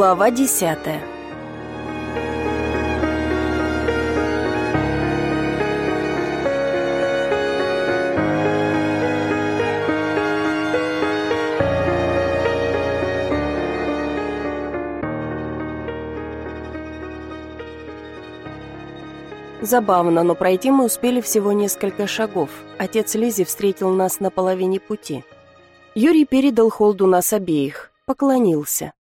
Глава десятая Забавно, но пройти мы успели всего несколько шагов. Отец Лизи встретил нас на половине пути. Юрий передал Холду нас обеих, поклонился.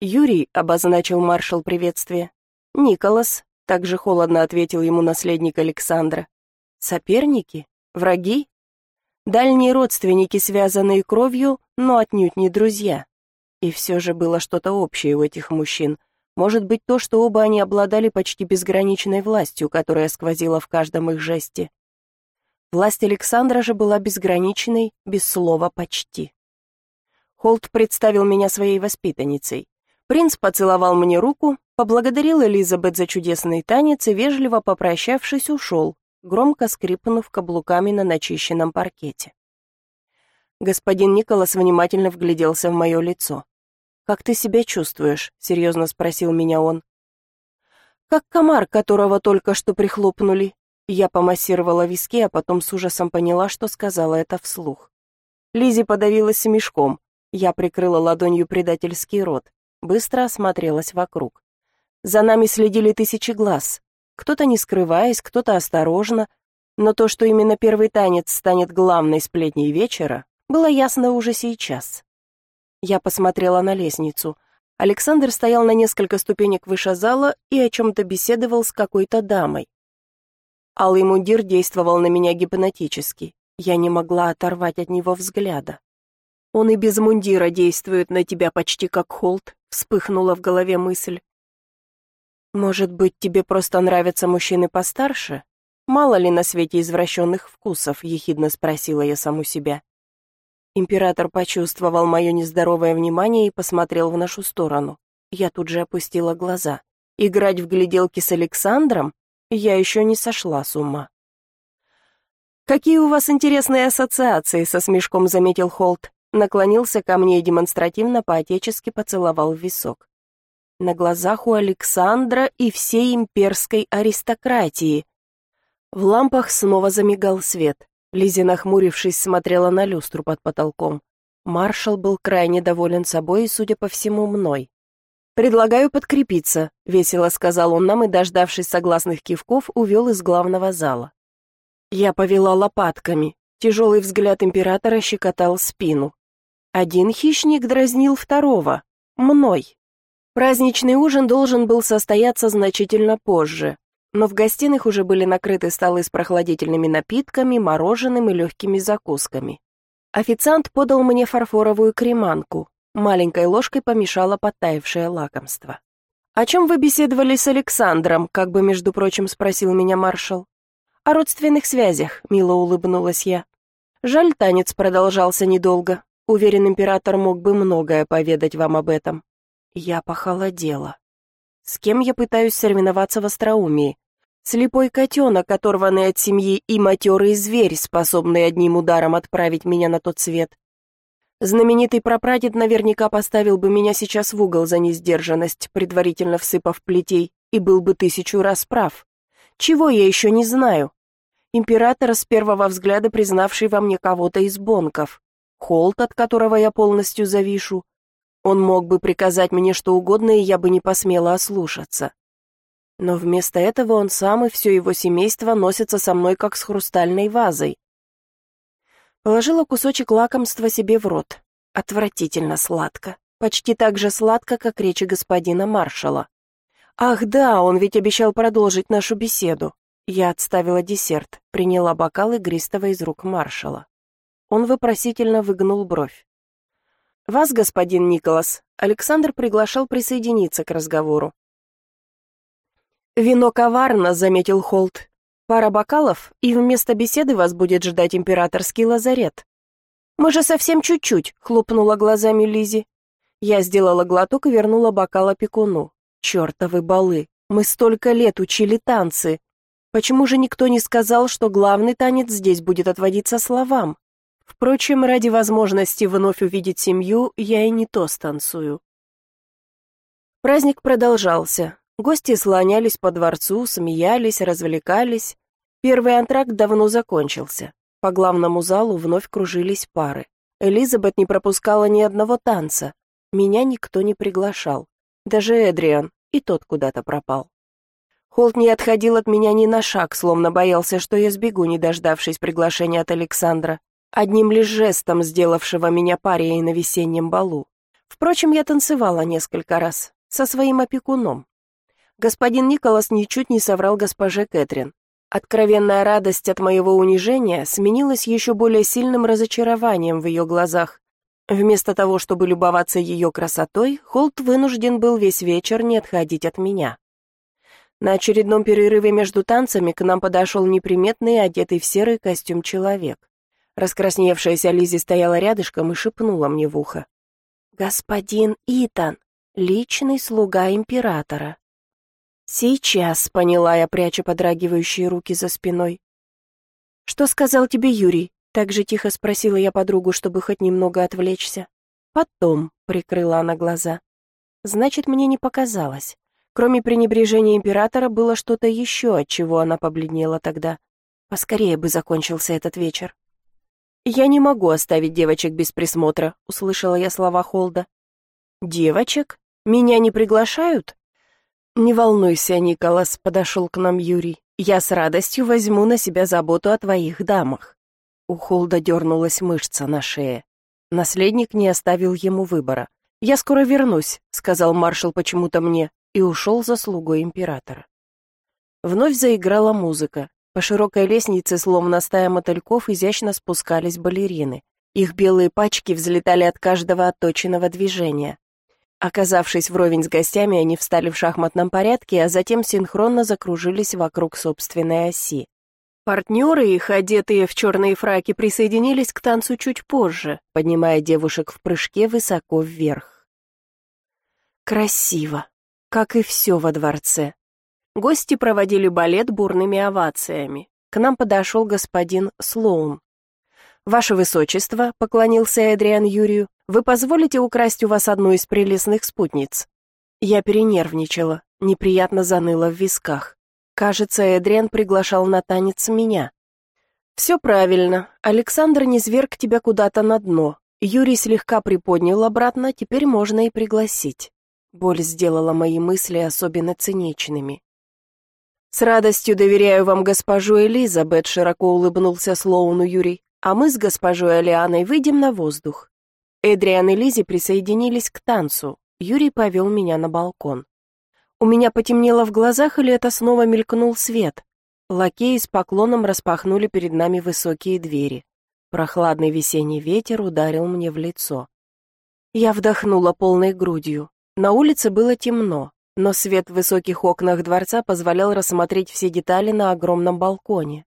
«Юрий», — обозначил маршал приветствие. «Николас», — также холодно ответил ему наследник Александра. «Соперники? Враги?» «Дальние родственники, связанные кровью, но отнюдь не друзья». И все же было что-то общее у этих мужчин. Может быть, то, что оба они обладали почти безграничной властью, которая сквозила в каждом их жесте. Власть Александра же была безграничной, без слова «почти». Холт представил меня своей воспитанницей. Принц поцеловал мне руку, поблагодарил Элизабет за чудесный танец и, вежливо попрощавшись, ушел, громко скрипнув каблуками на начищенном паркете. Господин Николас внимательно вгляделся в мое лицо. «Как ты себя чувствуешь?» — серьезно спросил меня он. «Как комар, которого только что прихлопнули». Я помассировала виски, а потом с ужасом поняла, что сказала это вслух. Лизи подавилась мешком. Я прикрыла ладонью предательский рот, быстро осмотрелась вокруг. За нами следили тысячи глаз. Кто-то не скрываясь, кто-то осторожно, но то, что именно первый танец станет главной сплетней вечера, было ясно уже сейчас. Я посмотрела на лестницу. Александр стоял на несколько ступенек выше зала и о чем-то беседовал с какой-то дамой. Алый мундир действовал на меня гипнотически. Я не могла оторвать от него взгляда. «Он и без мундира действует на тебя почти как холд», — вспыхнула в голове мысль. «Может быть, тебе просто нравятся мужчины постарше? Мало ли на свете извращенных вкусов?» — ехидно спросила я саму себя. Император почувствовал мое нездоровое внимание и посмотрел в нашу сторону. Я тут же опустила глаза. Играть в гляделки с Александром? Я еще не сошла с ума. «Какие у вас интересные ассоциации», — со смешком заметил Холт. Наклонился ко мне и демонстративно по-отечески поцеловал висок. На глазах у Александра и всей имперской аристократии. В лампах снова замигал свет. Лизи, нахмурившись, смотрела на люстру под потолком. Маршал был крайне доволен собой и, судя по всему, мной. «Предлагаю подкрепиться», — весело сказал он нам и, дождавшись согласных кивков, увел из главного зала. Я повела лопатками. Тяжелый взгляд императора щекотал спину. Один хищник дразнил второго. Мной. Праздничный ужин должен был состояться значительно позже но в гостиных уже были накрыты столы с прохладительными напитками, мороженым и легкими закусками. Официант подал мне фарфоровую креманку, маленькой ложкой помешало подтаявшее лакомство. «О чем вы беседовали с Александром?» — как бы, между прочим, спросил меня маршал. «О родственных связях», — мило улыбнулась я. Жаль, танец продолжался недолго. Уверен, император мог бы многое поведать вам об этом. Я похолодела. С кем я пытаюсь соревноваться в остроумии? Слепой котенок, оторванный от семьи, и матерый зверь, способный одним ударом отправить меня на тот свет. Знаменитый прапрадед наверняка поставил бы меня сейчас в угол за несдержанность, предварительно всыпав плетей, и был бы тысячу раз прав. Чего я еще не знаю? Император, с первого взгляда признавший во мне кого-то из бонков. Холт, от которого я полностью завишу. Он мог бы приказать мне что угодно, и я бы не посмела ослушаться. Но вместо этого он сам и все его семейство носятся со мной, как с хрустальной вазой. Положила кусочек лакомства себе в рот. Отвратительно сладко. Почти так же сладко, как речи господина маршала. Ах да, он ведь обещал продолжить нашу беседу. Я отставила десерт, приняла бокал игристого из рук маршала. Он вопросительно выгнул бровь. «Вас, господин Николас, Александр приглашал присоединиться к разговору. «Вино коварно», — заметил Холт. «Пара бокалов, и вместо беседы вас будет ждать императорский лазарет». «Мы же совсем чуть-чуть», — хлопнула глазами Лизи. Я сделала глоток и вернула бокал опекуну. «Чертовы балы! Мы столько лет учили танцы! Почему же никто не сказал, что главный танец здесь будет отводиться словам? Впрочем, ради возможности вновь увидеть семью, я и не то станцую». Праздник продолжался. Гости слонялись по дворцу, смеялись, развлекались. Первый антракт давно закончился. По главному залу вновь кружились пары. Элизабет не пропускала ни одного танца. Меня никто не приглашал. Даже Эдриан, и тот куда-то пропал. Холт не отходил от меня ни на шаг, словно боялся, что я сбегу, не дождавшись приглашения от Александра, одним лишь жестом сделавшего меня парией на весеннем балу. Впрочем, я танцевала несколько раз со своим опекуном. Господин Николас ничуть не соврал госпоже Кэтрин. Откровенная радость от моего унижения сменилась еще более сильным разочарованием в ее глазах. Вместо того, чтобы любоваться ее красотой, Холт вынужден был весь вечер не отходить от меня. На очередном перерыве между танцами к нам подошел неприметный, одетый в серый костюм человек. Раскрасневшаяся Лизи стояла рядышком и шепнула мне в ухо. «Господин Итан, личный слуга императора». «Сейчас», — поняла я, пряча подрагивающие руки за спиной. «Что сказал тебе Юрий?» — так же тихо спросила я подругу, чтобы хоть немного отвлечься. «Потом», — прикрыла она глаза. «Значит, мне не показалось. Кроме пренебрежения императора было что-то еще, от чего она побледнела тогда. Поскорее бы закончился этот вечер». «Я не могу оставить девочек без присмотра», — услышала я слова Холда. «Девочек? Меня не приглашают?» «Не волнуйся, Николас», — подошел к нам Юрий. «Я с радостью возьму на себя заботу о твоих дамах». У Холда дернулась мышца на шее. Наследник не оставил ему выбора. «Я скоро вернусь», — сказал маршал почему-то мне, и ушел за слугой императора. Вновь заиграла музыка. По широкой лестнице, словно стая мотыльков, изящно спускались балерины. Их белые пачки взлетали от каждого отточенного движения. Оказавшись вровень с гостями, они встали в шахматном порядке, а затем синхронно закружились вокруг собственной оси. Партнеры их, одетые в черные фраки, присоединились к танцу чуть позже, поднимая девушек в прыжке высоко вверх. Красиво, как и все во дворце. Гости проводили балет бурными овациями. К нам подошел господин Слоун. «Ваше Высочество», — поклонился Эдриан Юрию, вы позволите украсть у вас одну из прелестных спутниц?» Я перенервничала, неприятно заныло в висках. Кажется, Эдриан приглашал на танец меня. «Все правильно. Александр не зверг тебя куда-то на дно. Юрий слегка приподнял обратно, теперь можно и пригласить». Боль сделала мои мысли особенно циничными. «С радостью доверяю вам госпожу Элизабет», — широко улыбнулся Слоуну Юрий, «а мы с госпожой Алианой выйдем на воздух. Эдриан и Лизи присоединились к танцу. Юрий повел меня на балкон. У меня потемнело в глазах, или это снова мелькнул свет? Лакеи с поклоном распахнули перед нами высокие двери. Прохладный весенний ветер ударил мне в лицо. Я вдохнула полной грудью. На улице было темно, но свет в высоких окнах дворца позволял рассмотреть все детали на огромном балконе.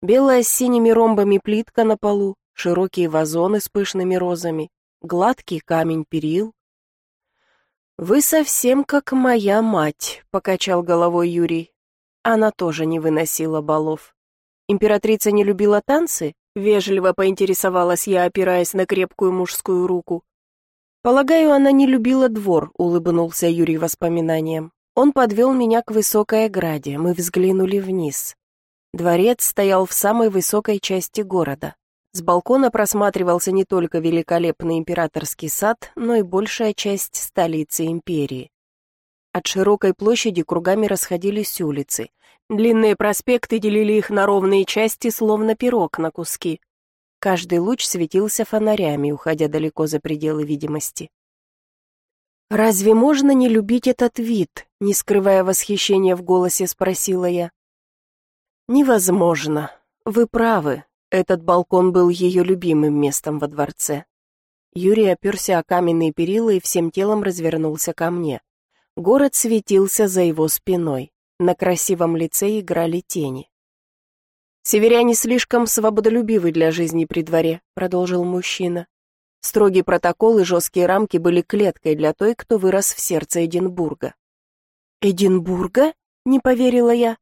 Белая с синими ромбами плитка на полу, широкие вазоны с пышными розами, гладкий камень перил. «Вы совсем как моя мать», — покачал головой Юрий. Она тоже не выносила балов. Императрица не любила танцы? Вежливо поинтересовалась я, опираясь на крепкую мужскую руку. «Полагаю, она не любила двор», — улыбнулся Юрий воспоминанием. Он подвел меня к высокой ограде, мы взглянули вниз. Дворец стоял в самой высокой части города. С балкона просматривался не только великолепный императорский сад, но и большая часть столицы империи. От широкой площади кругами расходились улицы. Длинные проспекты делили их на ровные части, словно пирог на куски. Каждый луч светился фонарями, уходя далеко за пределы видимости. «Разве можно не любить этот вид?» — не скрывая восхищения в голосе, спросила я. «Невозможно. Вы правы. Этот балкон был ее любимым местом во дворце. Юрий оперся о каменные перила и всем телом развернулся ко мне. Город светился за его спиной. На красивом лице играли тени. «Северяне слишком свободолюбивы для жизни при дворе», — продолжил мужчина. Строгий протокол и жесткие рамки были клеткой для той, кто вырос в сердце Эдинбурга. «Эдинбурга?» — не поверила я.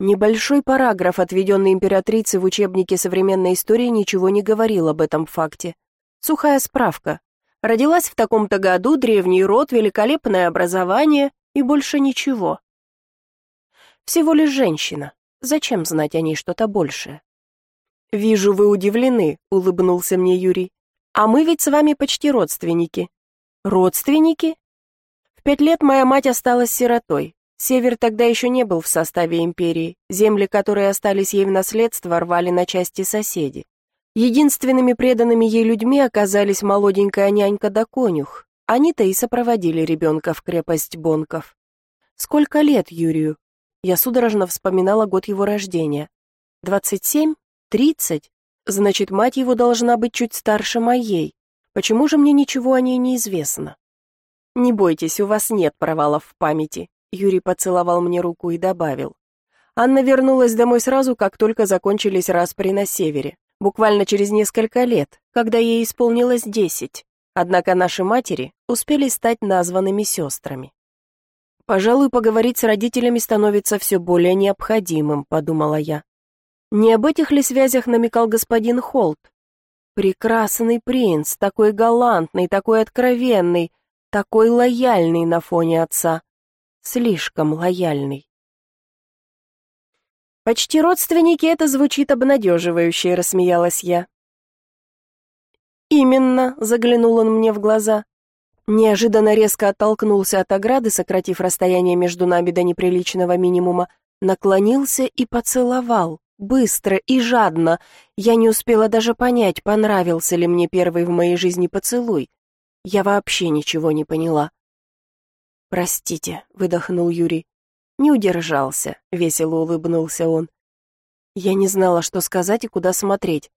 Небольшой параграф, отведенный императрице в учебнике современной истории, ничего не говорил об этом факте. Сухая справка. Родилась в таком-то году, древний род, великолепное образование и больше ничего. Всего лишь женщина. Зачем знать о ней что-то большее? «Вижу, вы удивлены», — улыбнулся мне Юрий. «А мы ведь с вами почти родственники». «Родственники?» В пять лет моя мать осталась сиротой. Север тогда еще не был в составе империи. Земли, которые остались ей в наследство, рвали на части соседи. Единственными преданными ей людьми оказались молоденькая нянька да конюх. Они-то и сопроводили ребенка в крепость Бонков. Сколько лет Юрию? Я судорожно вспоминала год его рождения. Двадцать семь? Тридцать? Значит, мать его должна быть чуть старше моей. Почему же мне ничего о ней не известно? Не бойтесь, у вас нет провалов в памяти. Юрий поцеловал мне руку и добавил. Анна вернулась домой сразу, как только закончились распри на севере. Буквально через несколько лет, когда ей исполнилось десять. Однако наши матери успели стать названными сестрами. «Пожалуй, поговорить с родителями становится все более необходимым», — подумала я. Не об этих ли связях намекал господин Холт? Прекрасный принц, такой галантный, такой откровенный, такой лояльный на фоне отца. Слишком лояльный. «Почти родственники, это звучит обнадеживающе», — рассмеялась я. «Именно», — заглянул он мне в глаза. Неожиданно резко оттолкнулся от ограды, сократив расстояние между нами до неприличного минимума, наклонился и поцеловал. Быстро и жадно. Я не успела даже понять, понравился ли мне первый в моей жизни поцелуй. Я вообще ничего не поняла. «Простите», — выдохнул Юрий. Не удержался, весело улыбнулся он. Я не знала, что сказать и куда смотреть.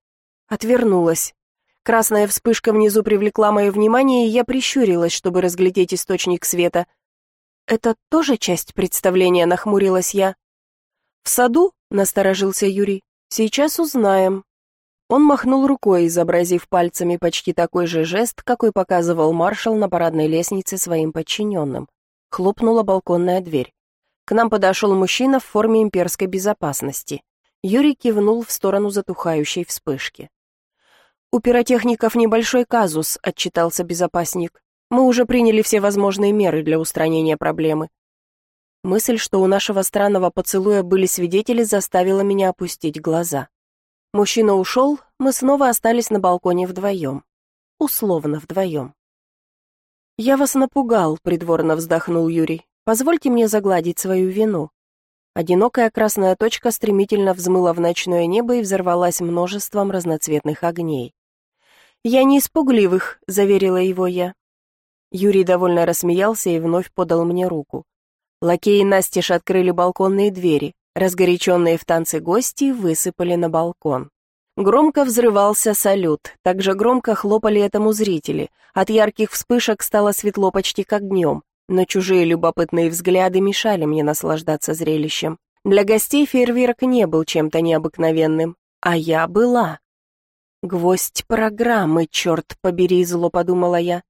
Отвернулась. Красная вспышка внизу привлекла мое внимание, и я прищурилась, чтобы разглядеть источник света. «Это тоже часть представления?» — нахмурилась я. «В саду?» — насторожился Юрий. «Сейчас узнаем». Он махнул рукой, изобразив пальцами почти такой же жест, какой показывал маршал на парадной лестнице своим подчиненным. Хлопнула балконная дверь. К нам подошел мужчина в форме имперской безопасности. Юрий кивнул в сторону затухающей вспышки. «У пиротехников небольшой казус», — отчитался безопасник. «Мы уже приняли все возможные меры для устранения проблемы. Мысль, что у нашего странного поцелуя были свидетели, заставила меня опустить глаза. Мужчина ушел, мы снова остались на балконе вдвоем. Условно вдвоем. «Я вас напугал», — придворно вздохнул Юрий. «Позвольте мне загладить свою вину». Одинокая красная точка стремительно взмыла в ночное небо и взорвалась множеством разноцветных огней. «Я не испугливых», — заверила его я. Юрий довольно рассмеялся и вновь подал мне руку. Лакеи настежь открыли балконные двери. Разгоряченные в танце гости высыпали на балкон. Громко взрывался салют, также громко хлопали этому зрители. От ярких вспышек стало светло почти как днем, но чужие любопытные взгляды мешали мне наслаждаться зрелищем. Для гостей фейерверк не был чем-то необыкновенным, а я была. «Гвоздь программы, черт побери», — зло подумала я.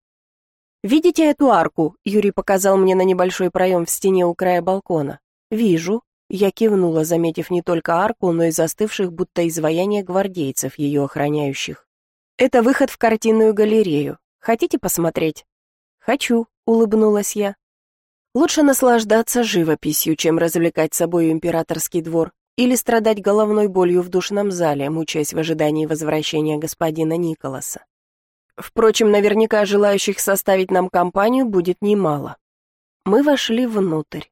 «Видите эту арку?» — Юрий показал мне на небольшой проем в стене у края балкона. «Вижу». Я кивнула, заметив не только арку, но и застывших, будто изваяние гвардейцев, ее охраняющих. «Это выход в картинную галерею. Хотите посмотреть?» «Хочу», — улыбнулась я. «Лучше наслаждаться живописью, чем развлекать собой императорский двор или страдать головной болью в душном зале, мучаясь в ожидании возвращения господина Николаса. Впрочем, наверняка желающих составить нам компанию будет немало. Мы вошли внутрь.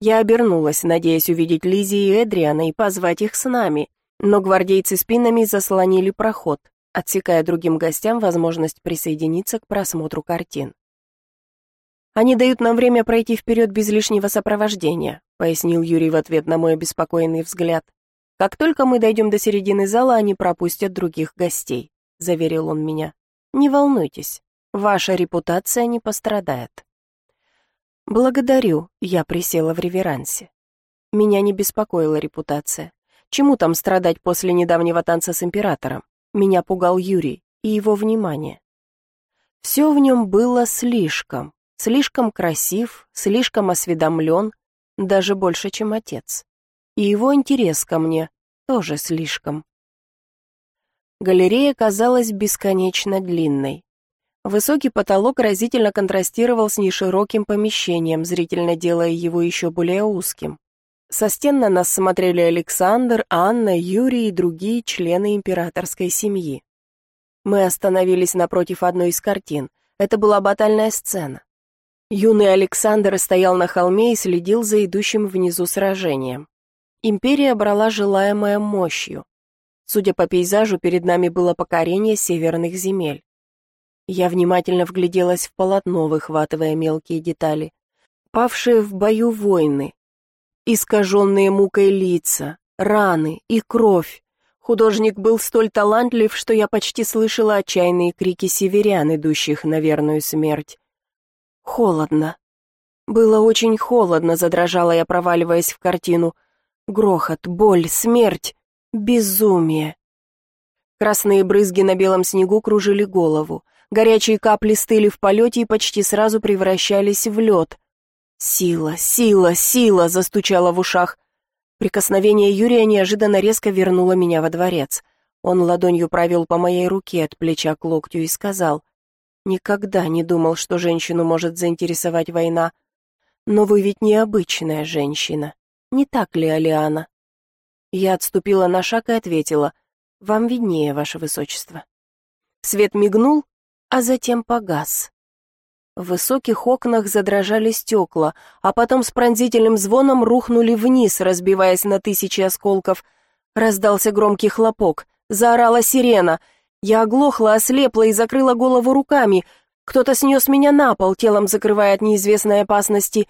Я обернулась, надеясь увидеть Лизи и Эдриана и позвать их с нами, но гвардейцы спинами заслонили проход, отсекая другим гостям возможность присоединиться к просмотру картин. «Они дают нам время пройти вперед без лишнего сопровождения», пояснил Юрий в ответ на мой обеспокоенный взгляд. «Как только мы дойдем до середины зала, они пропустят других гостей», заверил он меня. Не волнуйтесь, ваша репутация не пострадает. Благодарю, я присела в реверансе. Меня не беспокоила репутация. Чему там страдать после недавнего танца с императором? Меня пугал Юрий и его внимание. Все в нем было слишком, слишком красив, слишком осведомлен, даже больше, чем отец. И его интерес ко мне тоже слишком. Галерея казалась бесконечно длинной. Высокий потолок разительно контрастировал с нешироким помещением, зрительно делая его еще более узким. Со стен на нас смотрели Александр, Анна, Юрий и другие члены императорской семьи. Мы остановились напротив одной из картин. Это была батальная сцена. Юный Александр стоял на холме и следил за идущим внизу сражением. Империя брала желаемое мощью. Судя по пейзажу, перед нами было покорение северных земель. Я внимательно вгляделась в полотно, выхватывая мелкие детали. Павшие в бою воины, искаженные мукой лица, раны и кровь. Художник был столь талантлив, что я почти слышала отчаянные крики северян, идущих на верную смерть. Холодно. Было очень холодно, задрожала я, проваливаясь в картину. Грохот, боль, смерть, безумие. Красные брызги на белом снегу кружили голову. Горячие капли стыли в полете и почти сразу превращались в лед. «Сила, сила, сила!» — застучала в ушах. Прикосновение Юрия неожиданно резко вернуло меня во дворец. Он ладонью провел по моей руке от плеча к локтю и сказал, «Никогда не думал, что женщину может заинтересовать война. Но вы ведь необычная женщина. Не так ли, Алиана?» Я отступила на шаг и ответила, «Вам виднее, ваше высочество». Свет мигнул, а затем погас. В высоких окнах задрожали стекла, а потом с пронзительным звоном рухнули вниз, разбиваясь на тысячи осколков. Раздался громкий хлопок, заорала сирена. Я оглохла, ослепла и закрыла голову руками. Кто-то снес меня на пол, телом закрывая от неизвестной опасности.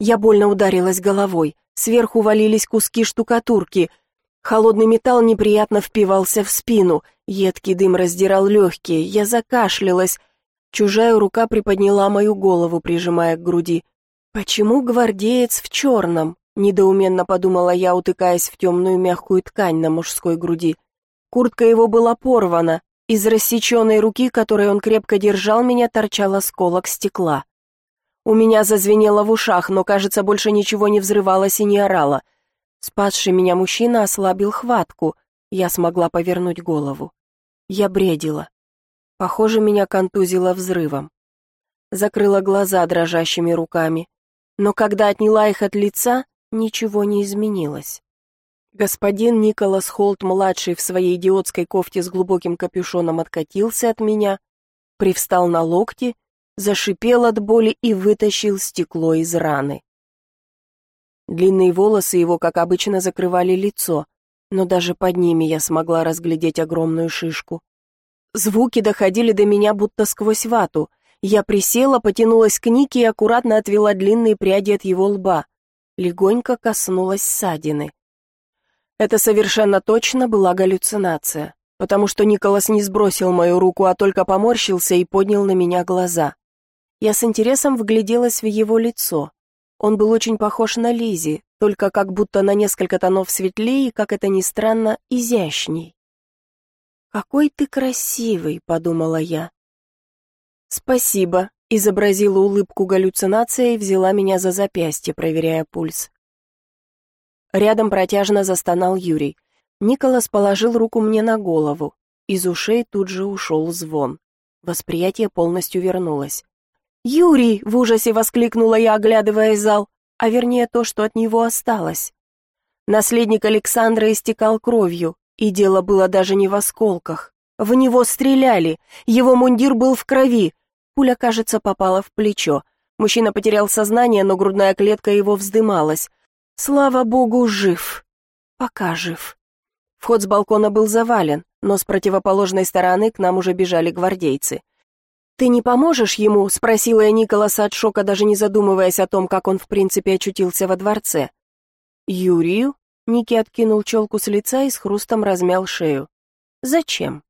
Я больно ударилась головой. Сверху валились куски штукатурки. Холодный металл неприятно впивался в спину. Едкий дым раздирал легкие. Я закашлялась. Чужая рука приподняла мою голову, прижимая к груди. «Почему гвардеец в черном?» — недоуменно подумала я, утыкаясь в темную мягкую ткань на мужской груди. Куртка его была порвана. Из рассеченной руки, которой он крепко держал меня, торчал осколок стекла. У меня зазвенело в ушах, но, кажется, больше ничего не взрывалось и не орало. Спасший меня мужчина ослабил хватку. Я смогла повернуть голову. Я бредила. Похоже, меня контузило взрывом. Закрыла глаза дрожащими руками, но когда отняла их от лица, ничего не изменилось. Господин Николас Холт-младший в своей идиотской кофте с глубоким капюшоном откатился от меня, привстал на локти, зашипел от боли и вытащил стекло из раны. Длинные волосы его, как обычно, закрывали лицо, но даже под ними я смогла разглядеть огромную шишку. Звуки доходили до меня будто сквозь вату. Я присела, потянулась к Нике и аккуратно отвела длинные пряди от его лба. Легонько коснулась ссадины. Это совершенно точно была галлюцинация, потому что Николас не сбросил мою руку, а только поморщился и поднял на меня глаза. Я с интересом вгляделась в его лицо. Он был очень похож на Лизи, только как будто на несколько тонов светлее и, как это ни странно, изящней. «Какой ты красивый», — подумала я. «Спасибо», — изобразила улыбку галлюцинация и взяла меня за запястье, проверяя пульс. Рядом протяжно застонал Юрий. Николас положил руку мне на голову. Из ушей тут же ушел звон. Восприятие полностью вернулось. «Юрий!» — в ужасе воскликнула я, оглядывая зал, а вернее то, что от него осталось. Наследник Александра истекал кровью, и дело было даже не в осколках. В него стреляли, его мундир был в крови. Пуля, кажется, попала в плечо. Мужчина потерял сознание, но грудная клетка его вздымалась. Слава богу, жив. Пока жив. Вход с балкона был завален, но с противоположной стороны к нам уже бежали гвардейцы. «Ты не поможешь ему?» — спросила я Николаса от шока, даже не задумываясь о том, как он в принципе очутился во дворце. «Юрию?» Ники откинул челку с лица и с хрустом размял шею. «Зачем?»